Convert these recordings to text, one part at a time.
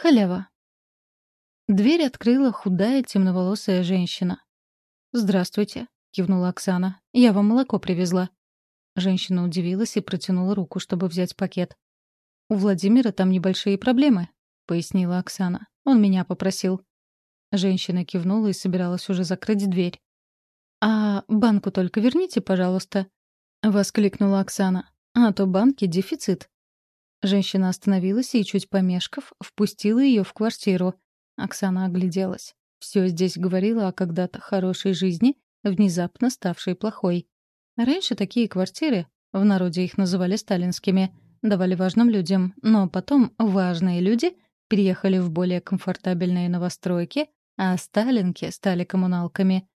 Халява. Дверь открыла худая темноволосая женщина. «Здравствуйте», — кивнула Оксана. «Я вам молоко привезла». Женщина удивилась и протянула руку, чтобы взять пакет. «У Владимира там небольшие проблемы», — пояснила Оксана. «Он меня попросил». Женщина кивнула и собиралась уже закрыть дверь. «А банку только верните, пожалуйста», — воскликнула Оксана. «А то банки дефицит». Женщина остановилась и, чуть помешков, впустила ее в квартиру. Оксана огляделась. Все здесь говорило о когда-то хорошей жизни, внезапно ставшей плохой. Раньше такие квартиры, в народе их называли сталинскими, давали важным людям, но потом важные люди переехали в более комфортабельные новостройки, а сталинки стали коммуналками.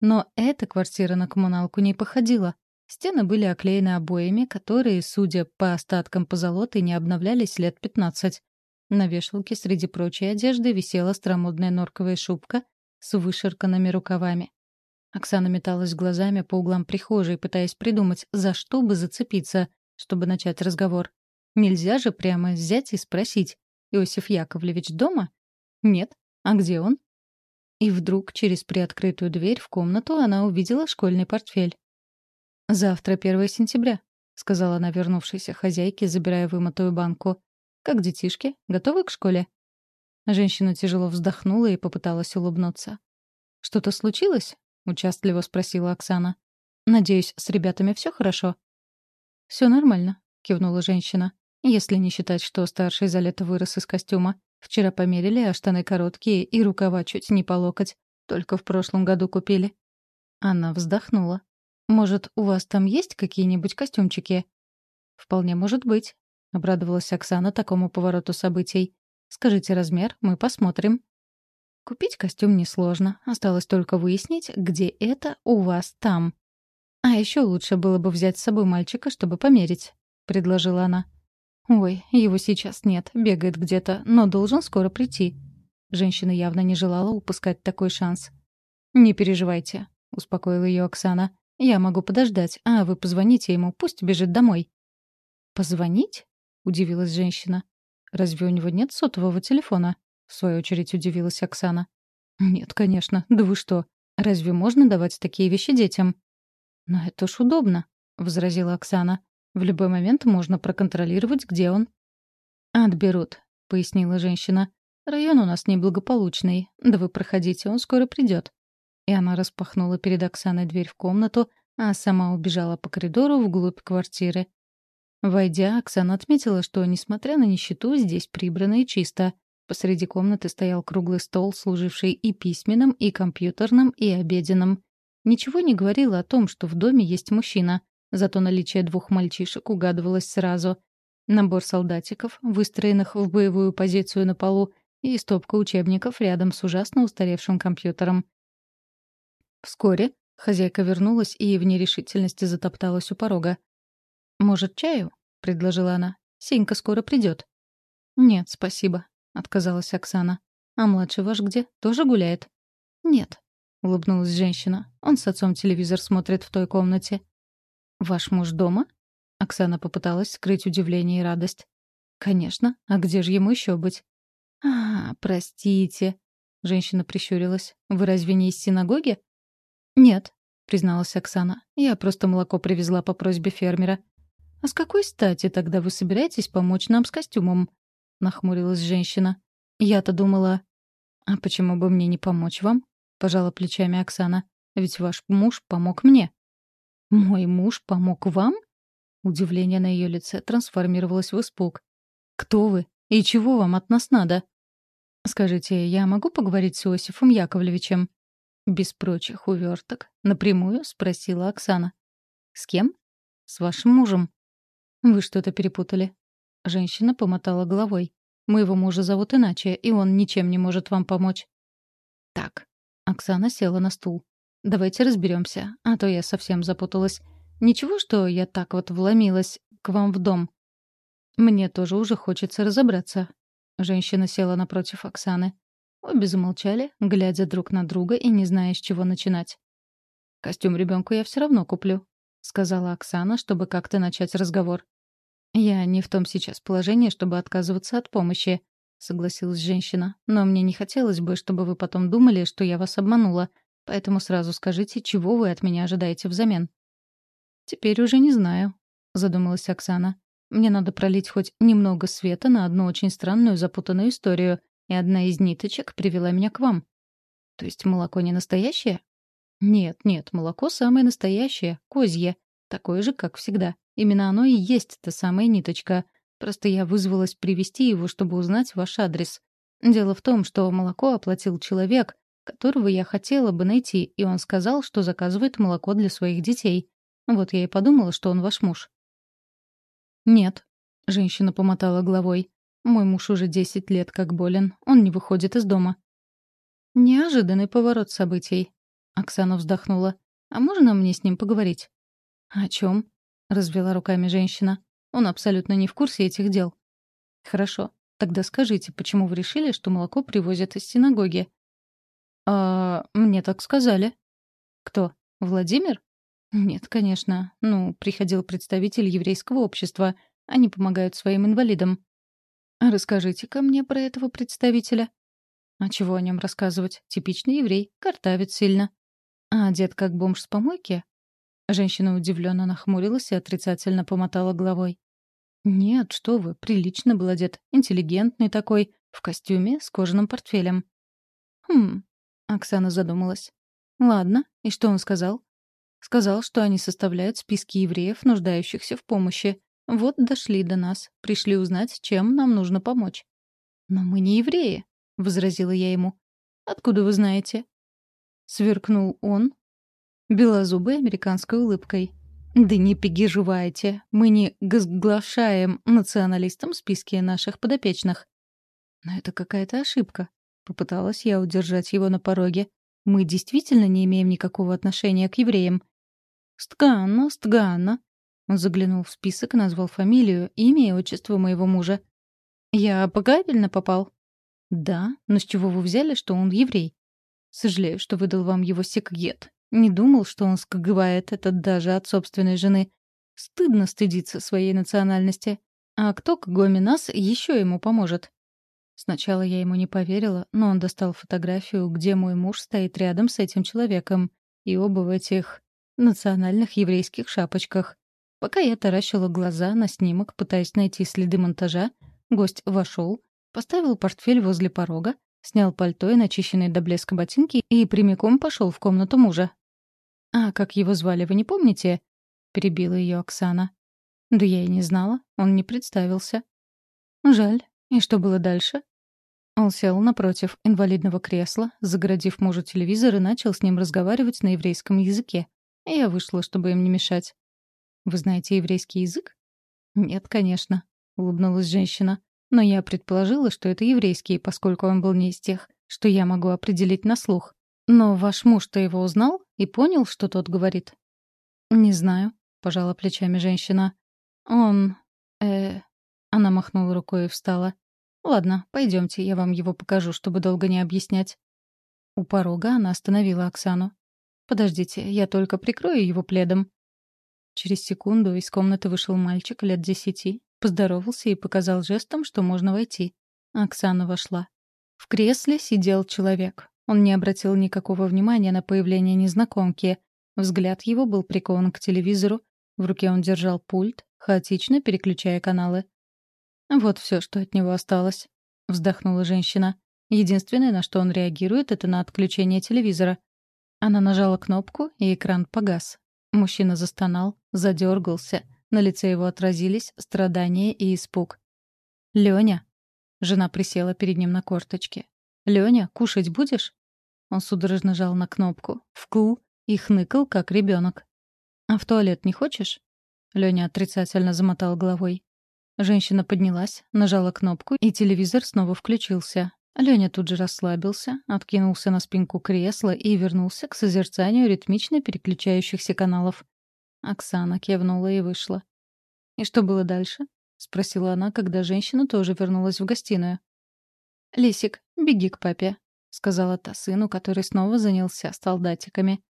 Но эта квартира на коммуналку не походила. Стены были оклеены обоями, которые, судя по остаткам позолоты, не обновлялись лет 15. На вешалке среди прочей одежды висела старомодная норковая шубка с выширканными рукавами. Оксана металась глазами по углам прихожей, пытаясь придумать, за что бы зацепиться, чтобы начать разговор. Нельзя же прямо взять и спросить, «Иосиф Яковлевич дома?» «Нет. А где он?» И вдруг через приоткрытую дверь в комнату она увидела школьный портфель. «Завтра 1 сентября», — сказала она вернувшейся хозяйке, забирая вымытую банку. «Как детишки? Готовы к школе?» Женщина тяжело вздохнула и попыталась улыбнуться. «Что-то случилось?» — участливо спросила Оксана. «Надеюсь, с ребятами все хорошо?» «Все нормально», — кивнула женщина. «Если не считать, что старший за лето вырос из костюма. Вчера померили, а штаны короткие и рукава чуть не по локоть. Только в прошлом году купили». Она вздохнула. Может, у вас там есть какие-нибудь костюмчики?» «Вполне может быть», — обрадовалась Оксана такому повороту событий. «Скажите размер, мы посмотрим». Купить костюм несложно, осталось только выяснить, где это у вас там. «А еще лучше было бы взять с собой мальчика, чтобы померить», — предложила она. «Ой, его сейчас нет, бегает где-то, но должен скоро прийти». Женщина явно не желала упускать такой шанс. «Не переживайте», — успокоила ее Оксана. Я могу подождать, а вы позвоните ему, пусть бежит домой». «Позвонить?» — удивилась женщина. «Разве у него нет сотового телефона?» — в свою очередь удивилась Оксана. «Нет, конечно. Да вы что? Разве можно давать такие вещи детям?» «Но это ж удобно», — возразила Оксана. «В любой момент можно проконтролировать, где он». «Отберут», — пояснила женщина. «Район у нас неблагополучный. Да вы проходите, он скоро придет. И она распахнула перед Оксаной дверь в комнату, а сама убежала по коридору вглубь квартиры. Войдя, Оксана отметила, что, несмотря на нищету, здесь прибрано и чисто. Посреди комнаты стоял круглый стол, служивший и письменным, и компьютерным, и обеденным. Ничего не говорило о том, что в доме есть мужчина, зато наличие двух мальчишек угадывалось сразу. Набор солдатиков, выстроенных в боевую позицию на полу, и стопка учебников рядом с ужасно устаревшим компьютером. Вскоре хозяйка вернулась и в нерешительности затопталась у порога. «Может, чаю?» — предложила она. «Сенька скоро придет. «Нет, спасибо», — отказалась Оксана. «А младший ваш где? Тоже гуляет?» «Нет», — улыбнулась женщина. «Он с отцом телевизор смотрит в той комнате». «Ваш муж дома?» Оксана попыталась скрыть удивление и радость. «Конечно. А где же ему еще быть?» «А, простите», — женщина прищурилась. «Вы разве не из синагоги?» «Нет», — призналась Оксана. «Я просто молоко привезла по просьбе фермера». «А с какой стати тогда вы собираетесь помочь нам с костюмом?» — нахмурилась женщина. «Я-то думала...» «А почему бы мне не помочь вам?» — пожала плечами Оксана. «Ведь ваш муж помог мне». «Мой муж помог вам?» Удивление на ее лице трансформировалось в испуг. «Кто вы? И чего вам от нас надо?» «Скажите, я могу поговорить с Иосифом Яковлевичем?» Без прочих уверток напрямую спросила Оксана. «С кем?» «С вашим мужем». «Вы что-то перепутали». Женщина помотала головой. «Моего мужа зовут иначе, и он ничем не может вам помочь». «Так». Оксана села на стул. «Давайте разберемся, а то я совсем запуталась. Ничего, что я так вот вломилась к вам в дом?» «Мне тоже уже хочется разобраться». Женщина села напротив Оксаны. Обе замолчали, глядя друг на друга и не зная, с чего начинать. «Костюм ребенку я все равно куплю», — сказала Оксана, чтобы как-то начать разговор. «Я не в том сейчас положении, чтобы отказываться от помощи», — согласилась женщина. «Но мне не хотелось бы, чтобы вы потом думали, что я вас обманула. Поэтому сразу скажите, чего вы от меня ожидаете взамен?» «Теперь уже не знаю», — задумалась Оксана. «Мне надо пролить хоть немного света на одну очень странную запутанную историю, и одна из ниточек привела меня к вам». «То есть молоко не настоящее?» «Нет, нет, молоко самое настоящее, козье. Такое же, как всегда. Именно оно и есть та самая ниточка. Просто я вызвалась привести его, чтобы узнать ваш адрес. Дело в том, что молоко оплатил человек, которого я хотела бы найти, и он сказал, что заказывает молоко для своих детей. Вот я и подумала, что он ваш муж. «Нет», — женщина помотала головой. «Мой муж уже десять лет как болен. Он не выходит из дома». Неожиданный поворот событий. Оксана вздохнула. «А можно мне с ним поговорить?» «О чем? развела руками женщина. «Он абсолютно не в курсе этих дел». «Хорошо. Тогда скажите, почему вы решили, что молоко привозят из синагоги?» «А мне так сказали». «Кто? Владимир?» «Нет, конечно. Ну, приходил представитель еврейского общества. Они помогают своим инвалидам». «Расскажите-ка мне про этого представителя». «А чего о нем рассказывать? Типичный еврей, картавит сильно». «А дед как бомж с помойки?» Женщина удивленно нахмурилась и отрицательно помотала головой. «Нет, что вы, прилично был одет, интеллигентный такой, в костюме с кожаным портфелем». «Хм...» — Оксана задумалась. «Ладно, и что он сказал?» «Сказал, что они составляют списки евреев, нуждающихся в помощи. Вот дошли до нас, пришли узнать, чем нам нужно помочь». «Но мы не евреи», — возразила я ему. «Откуда вы знаете?» Сверкнул он, белозубой американской улыбкой. «Да не переживайте, мы не разглашаем националистам списки наших подопечных». «Но это какая-то ошибка», — попыталась я удержать его на пороге. «Мы действительно не имеем никакого отношения к евреям». «Стганно, Стганно», — он заглянул в список, назвал фамилию, имя и отчество моего мужа. «Я правильно попал?» «Да, но с чего вы взяли, что он еврей?» «Сожалею, что выдал вам его секрет. Не думал, что он скрывает это даже от собственной жены. Стыдно стыдиться своей национальности. А кто, кроме нас, еще ему поможет? Сначала я ему не поверила, но он достал фотографию, где мой муж стоит рядом с этим человеком. И оба в этих национальных еврейских шапочках. Пока я таращила глаза на снимок, пытаясь найти следы монтажа, гость вошел, поставил портфель возле порога, снял пальто и начищенные до блеска ботинки и прямиком пошел в комнату мужа. «А как его звали, вы не помните?» — перебила ее Оксана. «Да я и не знала, он не представился». «Жаль. И что было дальше?» Он сел напротив инвалидного кресла, загородив мужу телевизор и начал с ним разговаривать на еврейском языке. Я вышла, чтобы им не мешать. «Вы знаете еврейский язык?» «Нет, конечно», — улыбнулась женщина. «Но я предположила, что это еврейский, поскольку он был не из тех, что я могу определить на слух. Но ваш муж-то его узнал и понял, что тот говорит? Не знаю, пожала плечами женщина. Он... э... Она махнула рукой и встала. Ладно, пойдемте, я вам его покажу, чтобы долго не объяснять. У порога она остановила Оксану. «Подождите, я только прикрою его пледом». Через секунду из комнаты вышел мальчик лет десяти, поздоровался и показал жестом, что можно войти. Оксана вошла. В кресле сидел человек. Он не обратил никакого внимания на появление незнакомки. Взгляд его был прикован к телевизору, в руке он держал пульт, хаотично переключая каналы. «Вот все, что от него осталось», — вздохнула женщина. Единственное, на что он реагирует, это на отключение телевизора. Она нажала кнопку, и экран погас. Мужчина застонал, задергался. На лице его отразились страдания и испуг. «Лёня!» Жена присела перед ним на корточки. «Лёня, кушать будешь?» Он судорожно жал на кнопку, вкл и хныкал, как ребенок. «А в туалет не хочешь?» Лёня отрицательно замотал головой. Женщина поднялась, нажала кнопку, и телевизор снова включился. Лёня тут же расслабился, откинулся на спинку кресла и вернулся к созерцанию ритмично переключающихся каналов. Оксана кивнула и вышла. «И что было дальше?» — спросила она, когда женщина тоже вернулась в гостиную. «Лисик, беги к папе», — сказала та сыну, который снова занялся солдатиками.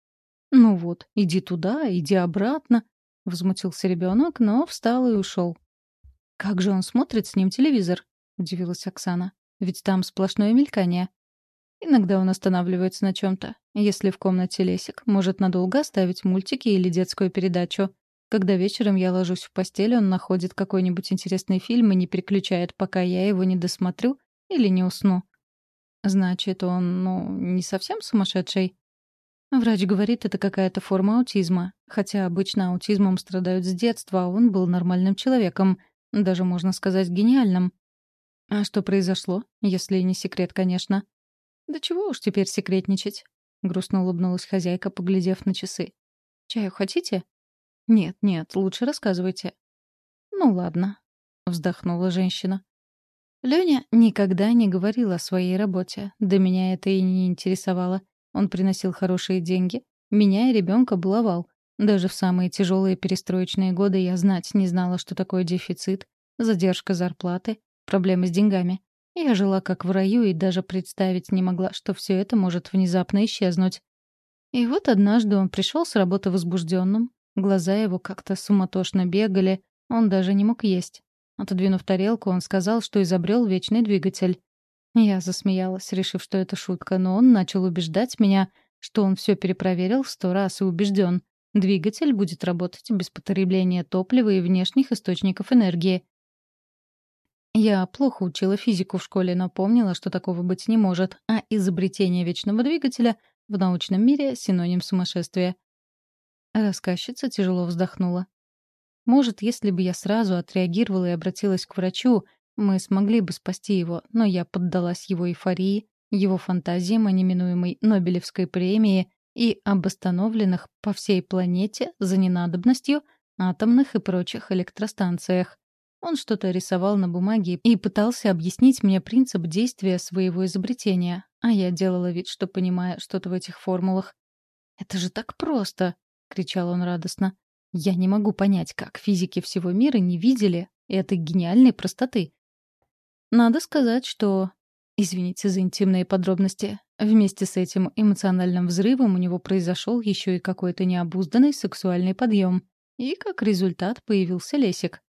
«Ну вот, иди туда, иди обратно», — возмутился ребенок, но встал и ушел. «Как же он смотрит с ним телевизор?» — удивилась Оксана. Ведь там сплошное мелькание. Иногда он останавливается на чем-то. Если в комнате лесик, может надолго оставить мультики или детскую передачу. Когда вечером я ложусь в постель, он находит какой-нибудь интересный фильм и не переключает, пока я его не досмотрю или не усну. Значит, он, ну, не совсем сумасшедший? Врач говорит, это какая-то форма аутизма. Хотя обычно аутизмом страдают с детства, а он был нормальным человеком. Даже, можно сказать, гениальным. А что произошло? Если не секрет, конечно. Да чего уж теперь секретничать? Грустно улыбнулась хозяйка, поглядев на часы. «Чаю хотите?» «Нет, нет, лучше рассказывайте». «Ну ладно», — вздохнула женщина. Лёня никогда не говорил о своей работе. Да меня это и не интересовало. Он приносил хорошие деньги. Меня и ребенка баловал. Даже в самые тяжелые перестроечные годы я знать не знала, что такое дефицит, задержка зарплаты, проблемы с деньгами. Я жила как в раю и даже представить не могла, что все это может внезапно исчезнуть. И вот однажды он пришел с работы возбужденным, глаза его как-то суматошно бегали, он даже не мог есть. Отодвинув тарелку, он сказал, что изобрел вечный двигатель. Я засмеялась, решив, что это шутка, но он начал убеждать меня, что он все перепроверил в сто раз и убежден. Двигатель будет работать без потребления топлива и внешних источников энергии. Я плохо учила физику в школе, но помнила, что такого быть не может, а изобретение вечного двигателя в научном мире — синоним сумасшествия. Рассказчица тяжело вздохнула. Может, если бы я сразу отреагировала и обратилась к врачу, мы смогли бы спасти его, но я поддалась его эйфории, его фантазиям о неминуемой Нобелевской премии и об остановленных по всей планете за ненадобностью атомных и прочих электростанциях. Он что-то рисовал на бумаге и пытался объяснить мне принцип действия своего изобретения, а я делала вид, что понимаю что-то в этих формулах. «Это же так просто!» — кричал он радостно. «Я не могу понять, как физики всего мира не видели этой гениальной простоты. Надо сказать, что... Извините за интимные подробности. Вместе с этим эмоциональным взрывом у него произошел еще и какой-то необузданный сексуальный подъем. И как результат появился Лесик.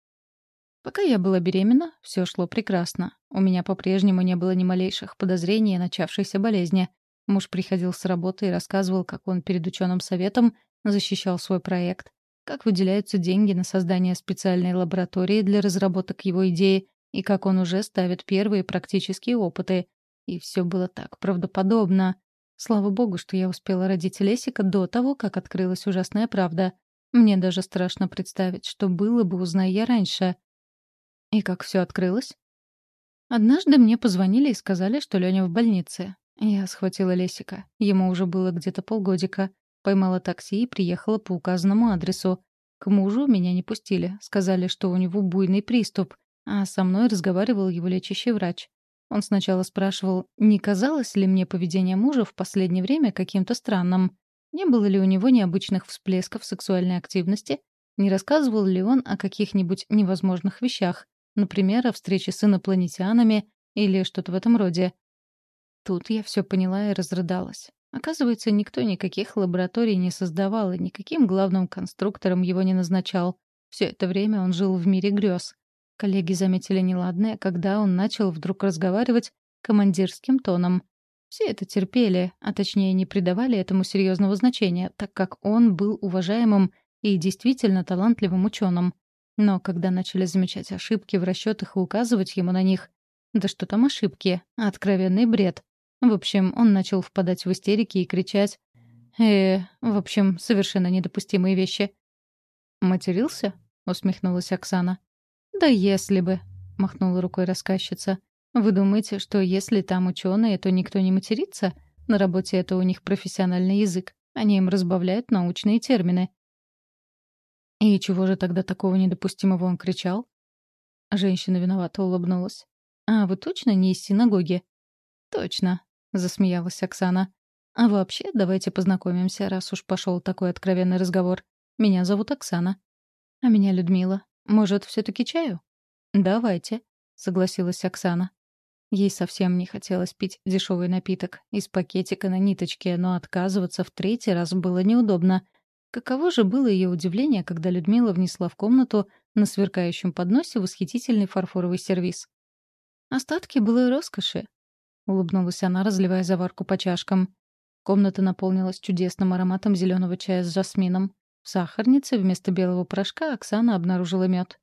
Пока я была беременна, все шло прекрасно. У меня по-прежнему не было ни малейших подозрений о начавшейся болезни. Муж приходил с работы и рассказывал, как он перед ученым советом защищал свой проект, как выделяются деньги на создание специальной лаборатории для разработок его идеи и как он уже ставит первые практические опыты. И все было так правдоподобно. Слава богу, что я успела родить Лесика до того, как открылась ужасная правда. Мне даже страшно представить, что было бы, узная я раньше. И как все открылось? Однажды мне позвонили и сказали, что Лёня в больнице. Я схватила Лесика. Ему уже было где-то полгодика. Поймала такси и приехала по указанному адресу. К мужу меня не пустили. Сказали, что у него буйный приступ. А со мной разговаривал его лечащий врач. Он сначала спрашивал, не казалось ли мне поведение мужа в последнее время каким-то странным. Не было ли у него необычных всплесков сексуальной активности? Не рассказывал ли он о каких-нибудь невозможных вещах? Например, о встрече с инопланетянами или что-то в этом роде. Тут я все поняла и разрыдалась. Оказывается, никто никаких лабораторий не создавал и никаким главным конструктором его не назначал. Все это время он жил в мире грез. Коллеги заметили неладное, когда он начал вдруг разговаривать командирским тоном. Все это терпели, а точнее не придавали этому серьезного значения, так как он был уважаемым и действительно талантливым ученым. Но когда начали замечать ошибки в расчетах и указывать ему на них, да что там ошибки, а откровенный бред. В общем, он начал впадать в истерики и кричать «Э, в общем, совершенно недопустимые вещи». «Матерился?» — усмехнулась Оксана. «Да если бы», — махнула рукой рассказчица. «Вы думаете, что если там ученые, то никто не матерится? На работе это у них профессиональный язык. Они им разбавляют научные термины. «И чего же тогда такого недопустимого он кричал?» Женщина виновато улыбнулась. «А вы точно не из синагоги?» «Точно», — засмеялась Оксана. «А вообще, давайте познакомимся, раз уж пошел такой откровенный разговор. Меня зовут Оксана». «А меня Людмила. Может, все таки чаю?» «Давайте», — согласилась Оксана. Ей совсем не хотелось пить дешевый напиток из пакетика на ниточке, но отказываться в третий раз было неудобно. Каково же было ее удивление, когда Людмила внесла в комнату на сверкающем подносе восхитительный фарфоровый сервиз. Остатки было роскоши. Улыбнулась она, разливая заварку по чашкам. Комната наполнилась чудесным ароматом зеленого чая с жасмином. В сахарнице вместо белого порошка Оксана обнаружила мед.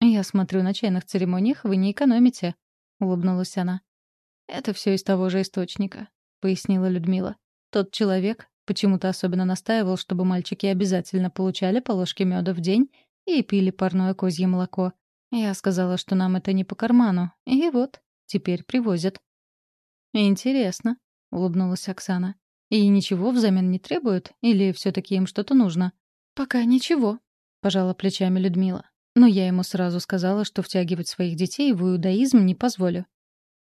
«Я смотрю, на чайных церемониях вы не экономите», — улыбнулась она. «Это все из того же источника», — пояснила Людмила. «Тот человек почему-то особенно настаивал, чтобы мальчики обязательно получали по ложке меда в день и пили парное козье молоко. Я сказала, что нам это не по карману, и вот, теперь привозят». «Интересно», — улыбнулась Оксана. «И ничего взамен не требуют? Или все таки им что-то нужно?» «Пока ничего», — пожала плечами Людмила. «Но я ему сразу сказала, что втягивать своих детей в иудаизм не позволю».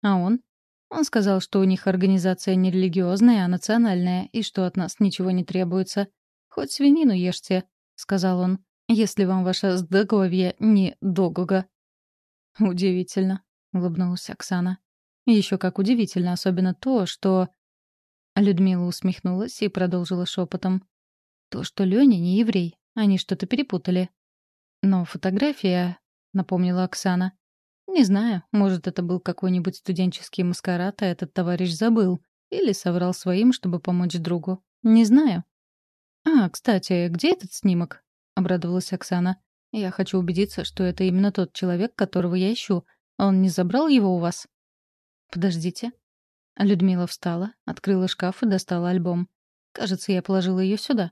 «А он?» Он сказал, что у них организация не религиозная, а национальная, и что от нас ничего не требуется. «Хоть свинину ешьте», — сказал он, — «если вам ваше здоровье не догога». «Удивительно», — улыбнулась Оксана. Еще как удивительно, особенно то, что... Людмила усмехнулась и продолжила шепотом. То, что Леня не еврей. Они что-то перепутали. Но фотография, напомнила Оксана. Не знаю, может, это был какой-нибудь студенческий маскарад, а этот товарищ забыл. Или соврал своим, чтобы помочь другу. Не знаю. «А, кстати, где этот снимок?» — обрадовалась Оксана. «Я хочу убедиться, что это именно тот человек, которого я ищу. Он не забрал его у вас?» «Подождите». Людмила встала, открыла шкаф и достала альбом. «Кажется, я положила ее сюда».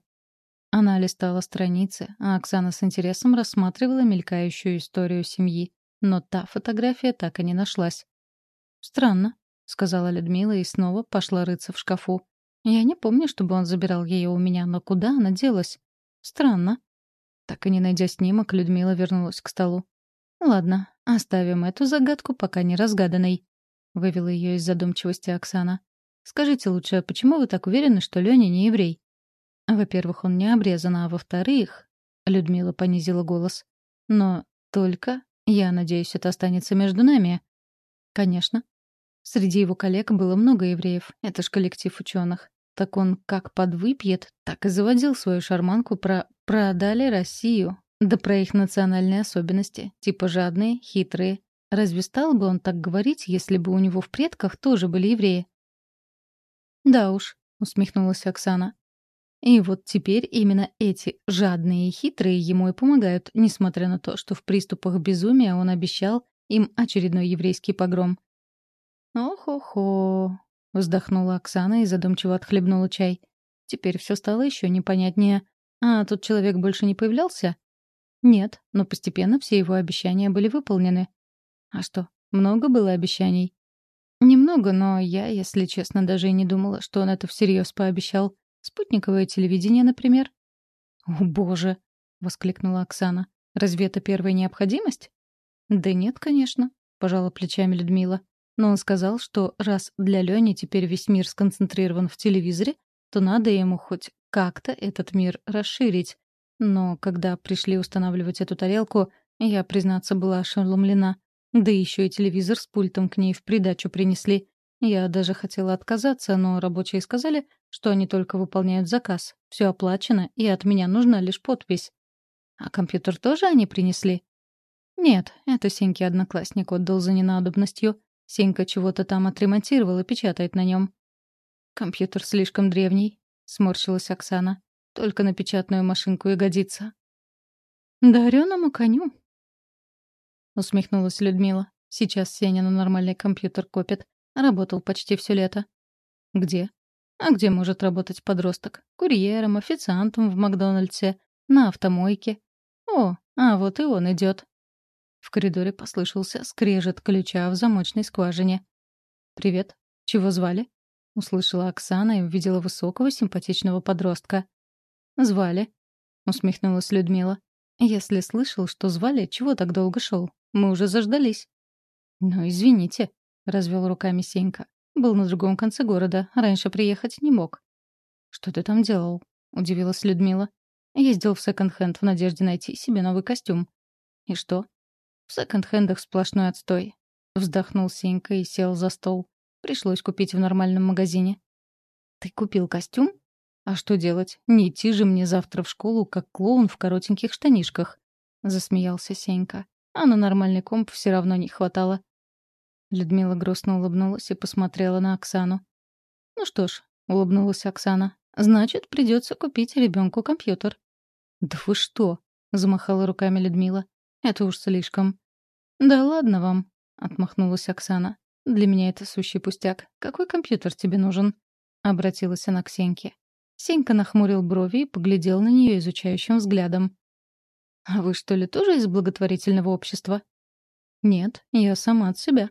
Она листала страницы, а Оксана с интересом рассматривала мелькающую историю семьи. Но та фотография так и не нашлась. «Странно», — сказала Людмила и снова пошла рыться в шкафу. «Я не помню, чтобы он забирал ее у меня, но куда она делась? Странно». Так и не найдя снимок, Людмила вернулась к столу. «Ладно, оставим эту загадку пока не разгаданной», — вывела ее из задумчивости Оксана. «Скажите лучше, почему вы так уверены, что Леня не еврей?» «Во-первых, он не обрезан, а во-вторых...» — Людмила понизила голос. «Но только, я надеюсь, это останется между нами». «Конечно». Среди его коллег было много евреев. Это ж коллектив ученых. Так он как подвыпьет, так и заводил свою шарманку про «продали Россию». Да про их национальные особенности, типа жадные, хитрые. Разве стал бы он так говорить, если бы у него в предках тоже были евреи? «Да уж», — усмехнулась Оксана. И вот теперь именно эти жадные и хитрые ему и помогают, несмотря на то, что в приступах безумия он обещал им очередной еврейский погром. «Ох-охо», — вздохнула Оксана и задумчиво отхлебнула чай. Теперь все стало еще непонятнее. А тот человек больше не появлялся? Нет, но постепенно все его обещания были выполнены. А что, много было обещаний? Немного, но я, если честно, даже и не думала, что он это всерьез пообещал. Спутниковое телевидение, например. «О, боже!» — воскликнула Оксана. «Разве это первая необходимость?» «Да нет, конечно», — пожала плечами Людмила. Но он сказал, что раз для Лёни теперь весь мир сконцентрирован в телевизоре, то надо ему хоть как-то этот мир расширить. Но когда пришли устанавливать эту тарелку, я, признаться, была ошеломлена. Да еще и телевизор с пультом к ней в придачу принесли. Я даже хотела отказаться, но рабочие сказали, что они только выполняют заказ. Все оплачено, и от меня нужна лишь подпись. А компьютер тоже они принесли? Нет, это Сеньке одноклассник отдал за ненадобностью. Сенька чего-то там отремонтировал и печатает на нем. Компьютер слишком древний, сморщилась Оксана. Только на печатную машинку и годится. «Дареному коню», — усмехнулась Людмила. «Сейчас Сеня на нормальный компьютер копит. Работал почти все лето. Где? А где может работать подросток? Курьером, официантом в Макдональдсе, на автомойке. О, а вот и он идет. В коридоре послышался скрежет ключа в замочной скважине. «Привет. Чего звали?» — услышала Оксана и увидела высокого симпатичного подростка. «Звали», — усмехнулась Людмила. «Если слышал, что звали, чего так долго шел? Мы уже заждались». «Ну, извините», развел руками Сенька. Был на другом конце города, раньше приехать не мог. Что ты там делал? удивилась Людмила. Ездил в секонд-хенд в надежде найти себе новый костюм. И что? В секонд-хендах сплошной отстой. Вздохнул Сенька и сел за стол. Пришлось купить в нормальном магазине. Ты купил костюм? А что делать? Не идти же мне завтра в школу, как клоун в коротеньких штанишках. Засмеялся Сенька. А на нормальный комп все равно не хватало. Людмила грустно улыбнулась и посмотрела на Оксану. «Ну что ж», — улыбнулась Оксана, — «значит, придется купить ребенку компьютер». «Да вы что?» — замахала руками Людмила. «Это уж слишком». «Да ладно вам», — отмахнулась Оксана. «Для меня это сущий пустяк. Какой компьютер тебе нужен?» — обратилась она к Сеньке. Сенька нахмурил брови и поглядел на нее изучающим взглядом. «А вы что ли тоже из благотворительного общества?» «Нет, я сама от себя».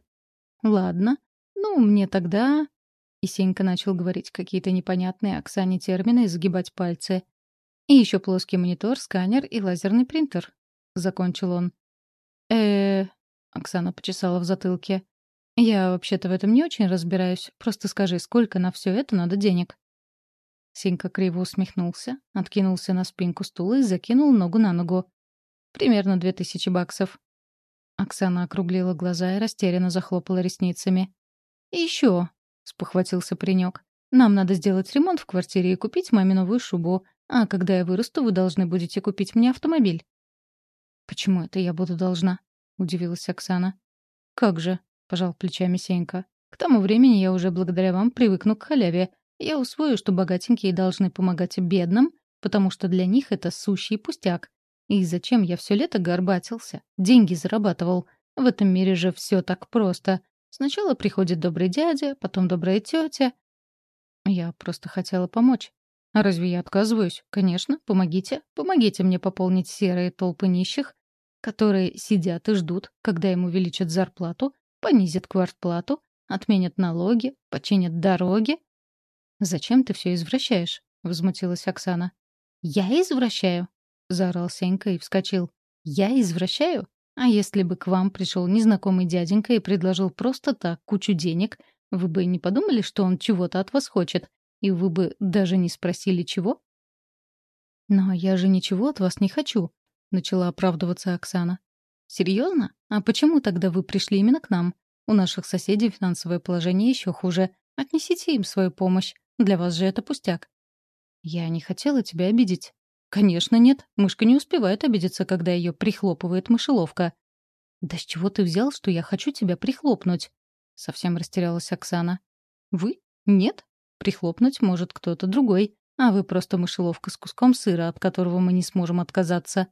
«Ладно. Ну, мне тогда...» И Сенька начал говорить какие-то непонятные Оксане термины и загибать пальцы. «И еще плоский монитор, сканер и лазерный принтер», — закончил он. э Оксана почесала в затылке. «Я вообще-то в этом не очень разбираюсь. Просто скажи, сколько на все это надо денег?» Сенька криво усмехнулся, откинулся на спинку стула и закинул ногу на ногу. «Примерно две тысячи баксов». Оксана округлила глаза и растерянно захлопала ресницами. «И еще», — спохватился паренек, — «нам надо сделать ремонт в квартире и купить маме новую шубу, а когда я вырасту, вы должны будете купить мне автомобиль». «Почему это я буду должна?» — удивилась Оксана. «Как же?» — пожал плечами Сенька. «К тому времени я уже благодаря вам привыкну к халяве. Я усвою, что богатенькие должны помогать бедным, потому что для них это сущий пустяк. И зачем я все лето горбатился? Деньги зарабатывал. В этом мире же все так просто. Сначала приходит добрый дядя, потом добрая тетя. Я просто хотела помочь. Разве я отказываюсь? Конечно, помогите. Помогите мне пополнить серые толпы нищих, которые сидят и ждут, когда им увеличат зарплату, понизят квартплату, отменят налоги, починят дороги. «Зачем ты все извращаешь?» — возмутилась Оксана. «Я извращаю?» — заорал Сенька и вскочил. «Я извращаю? А если бы к вам пришел незнакомый дяденька и предложил просто так кучу денег, вы бы не подумали, что он чего-то от вас хочет, и вы бы даже не спросили, чего?» «Но я же ничего от вас не хочу», — начала оправдываться Оксана. «Серьезно? А почему тогда вы пришли именно к нам? У наших соседей финансовое положение еще хуже. Отнесите им свою помощь. Для вас же это пустяк». «Я не хотела тебя обидеть», «Конечно нет. Мышка не успевает обидеться, когда ее прихлопывает мышеловка». «Да с чего ты взял, что я хочу тебя прихлопнуть?» Совсем растерялась Оксана. «Вы? Нет? Прихлопнуть может кто-то другой. А вы просто мышеловка с куском сыра, от которого мы не сможем отказаться».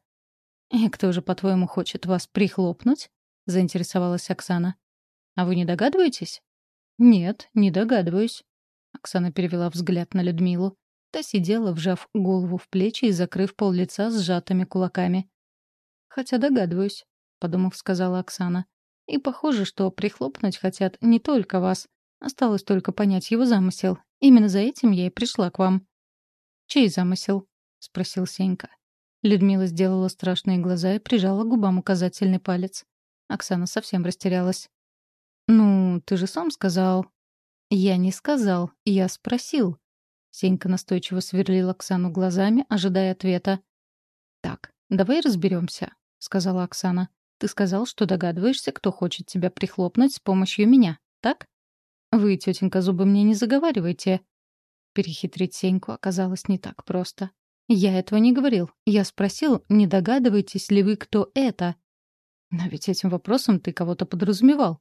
«И кто же, по-твоему, хочет вас прихлопнуть?» — заинтересовалась Оксана. «А вы не догадываетесь?» «Нет, не догадываюсь». Оксана перевела взгляд на Людмилу. Та сидела, вжав голову в плечи и закрыв пол лица сжатыми кулаками. «Хотя догадываюсь», — подумав, сказала Оксана. «И похоже, что прихлопнуть хотят не только вас. Осталось только понять его замысел. Именно за этим я и пришла к вам». «Чей замысел?» — спросил Сенька. Людмила сделала страшные глаза и прижала губам указательный палец. Оксана совсем растерялась. «Ну, ты же сам сказал». «Я не сказал, я спросил», Сенька настойчиво сверлил Оксану глазами, ожидая ответа. «Так, давай разберемся, сказала Оксана. «Ты сказал, что догадываешься, кто хочет тебя прихлопнуть с помощью меня, так?» «Вы, тетенька, зубы мне не заговаривайте». Перехитрить Сеньку оказалось не так просто. «Я этого не говорил. Я спросил, не догадываетесь ли вы, кто это?» «Но ведь этим вопросом ты кого-то подразумевал.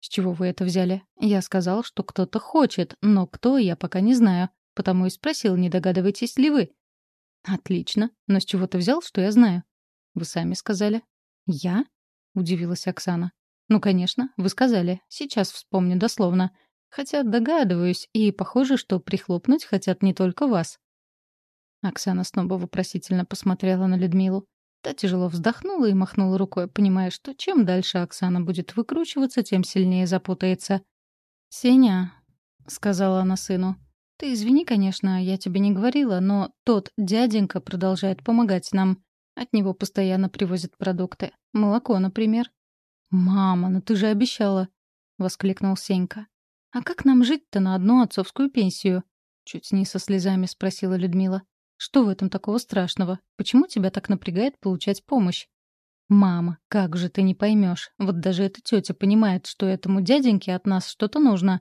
С чего вы это взяли? Я сказал, что кто-то хочет, но кто, я пока не знаю. Потому и спросил, не догадываетесь ли вы. Отлично. Но с чего ты взял, что я знаю? Вы сами сказали. Я? Удивилась Оксана. Ну, конечно, вы сказали. Сейчас вспомню дословно. Хотя догадываюсь, и похоже, что прихлопнуть хотят не только вас. Оксана снова вопросительно посмотрела на Людмилу. Та тяжело вздохнула и махнула рукой, понимая, что чем дальше Оксана будет выкручиваться, тем сильнее запутается. «Сеня», — сказала она сыну, ты извини, конечно, я тебе не говорила, но тот дяденька продолжает помогать нам. От него постоянно привозят продукты. Молоко, например. «Мама, ну ты же обещала!» — воскликнул Сенька. «А как нам жить-то на одну отцовскую пенсию?» — чуть не со слезами спросила Людмила. «Что в этом такого страшного? Почему тебя так напрягает получать помощь?» «Мама, как же ты не поймешь? Вот даже эта тетя понимает, что этому дяденьке от нас что-то нужно.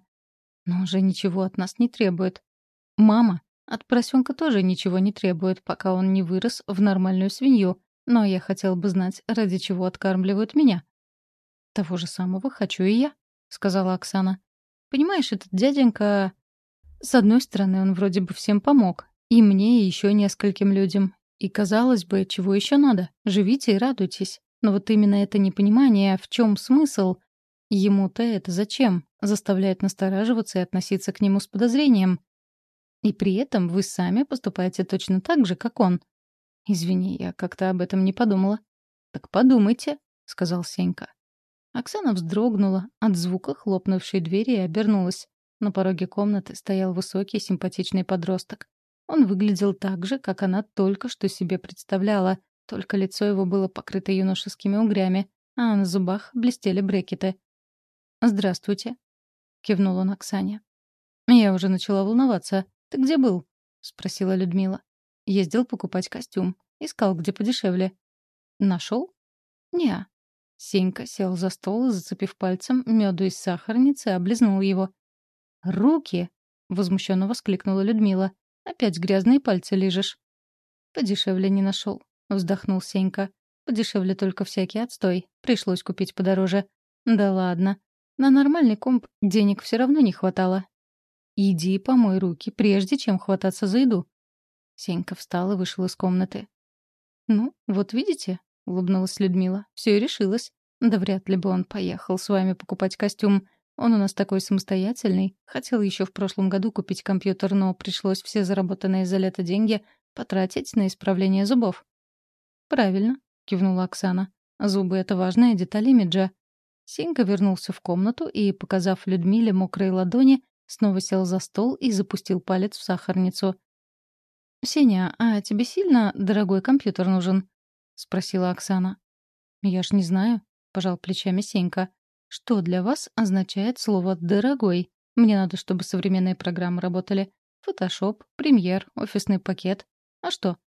Но он же ничего от нас не требует. Мама, от поросенка тоже ничего не требует, пока он не вырос в нормальную свинью. Но я хотел бы знать, ради чего откармливают меня. Того же самого хочу и я, сказала Оксана. «Понимаешь, этот дяденька... С одной стороны, он вроде бы всем помог. И мне, и еще нескольким людям. И, казалось бы, чего еще надо? Живите и радуйтесь. Но вот именно это непонимание, в чем смысл? Ему-то это зачем? Заставляет настораживаться и относиться к нему с подозрением. И при этом вы сами поступаете точно так же, как он. Извини, я как-то об этом не подумала. Так подумайте, сказал Сенька. Оксана вздрогнула от звука хлопнувшей двери и обернулась. На пороге комнаты стоял высокий симпатичный подросток. Он выглядел так же, как она только что себе представляла, только лицо его было покрыто юношескими угрями, а на зубах блестели брекеты. «Здравствуйте», — кивнул он Оксане. «Я уже начала волноваться. Ты где был?» — спросила Людмила. «Ездил покупать костюм. Искал, где подешевле». «Нашел?» «Не». Сенька сел за стол и, зацепив пальцем меду из сахарницы, облизнул его. «Руки!» — возмущенно воскликнула Людмила. «Опять грязные пальцы лижешь». «Подешевле не нашел», — вздохнул Сенька. «Подешевле только всякий отстой. Пришлось купить подороже». «Да ладно. На нормальный комп денег все равно не хватало. Иди помой руки, прежде чем хвататься за еду». Сенька встал и вышел из комнаты. «Ну, вот видите?» — улыбнулась Людмила. «Все и решилось. Да вряд ли бы он поехал с вами покупать костюм. Он у нас такой самостоятельный. Хотел еще в прошлом году купить компьютер, но пришлось все заработанные за лето деньги потратить на исправление зубов». «Правильно», — кивнула Оксана. «Зубы — это важная деталь имиджа. Сенька вернулся в комнату и, показав Людмиле мокрые ладони, снова сел за стол и запустил палец в сахарницу. «Сеня, а тебе сильно дорогой компьютер нужен?» — спросила Оксана. «Я ж не знаю», — пожал плечами Сенька. «Что для вас означает слово «дорогой»? Мне надо, чтобы современные программы работали. Фотошоп, премьер, офисный пакет. А что?»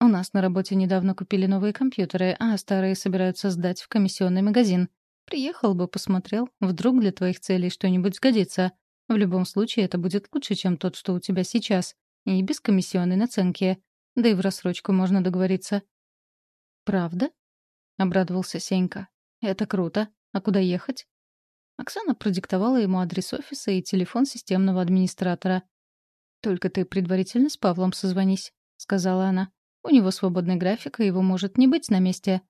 «У нас на работе недавно купили новые компьютеры, а старые собираются сдать в комиссионный магазин. Приехал бы, посмотрел. Вдруг для твоих целей что-нибудь сгодится. В любом случае, это будет лучше, чем тот, что у тебя сейчас. И без комиссионной наценки. Да и в рассрочку можно договориться. «Правда?» — обрадовался Сенька. «Это круто. А куда ехать?» Оксана продиктовала ему адрес офиса и телефон системного администратора. «Только ты предварительно с Павлом созвонись», — сказала она. «У него свободный график, и его может не быть на месте».